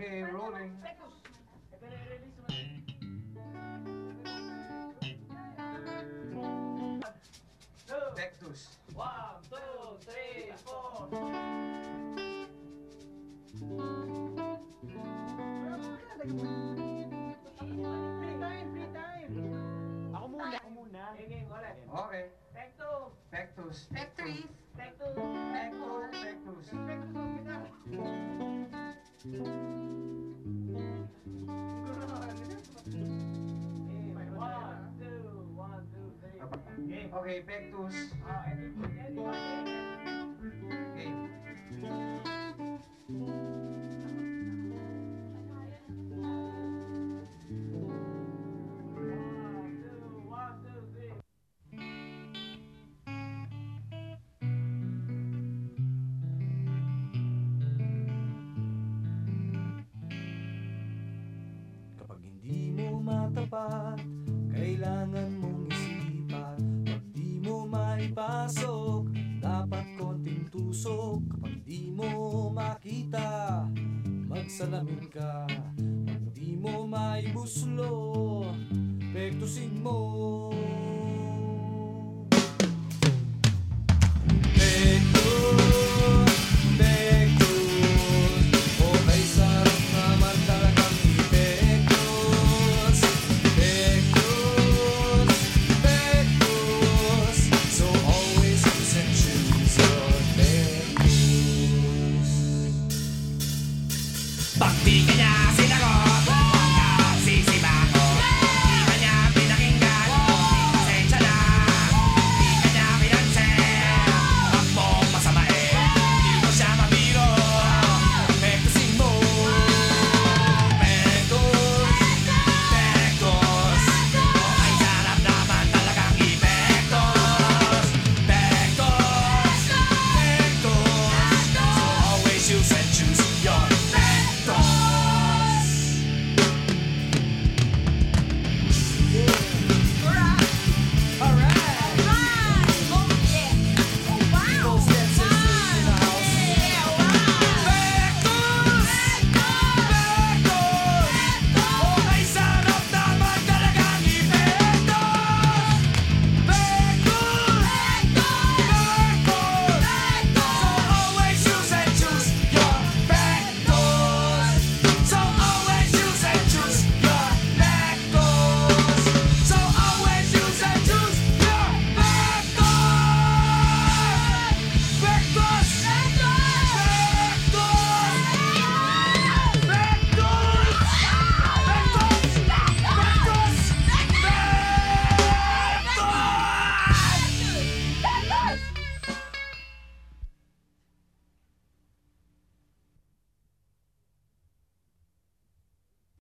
Okay, rolling. Tectus. One, two, three, four. Ako muna. Ako Back to. Back to. Back to. One, two, three. Kapag hindi mo matapat, kailangan mo maipasok, dapat konting tusok. Kapag di mo makita, magsalamin ka. Pag di mo maibuslo, pektusin mo pektus Pag di ka niya sinagot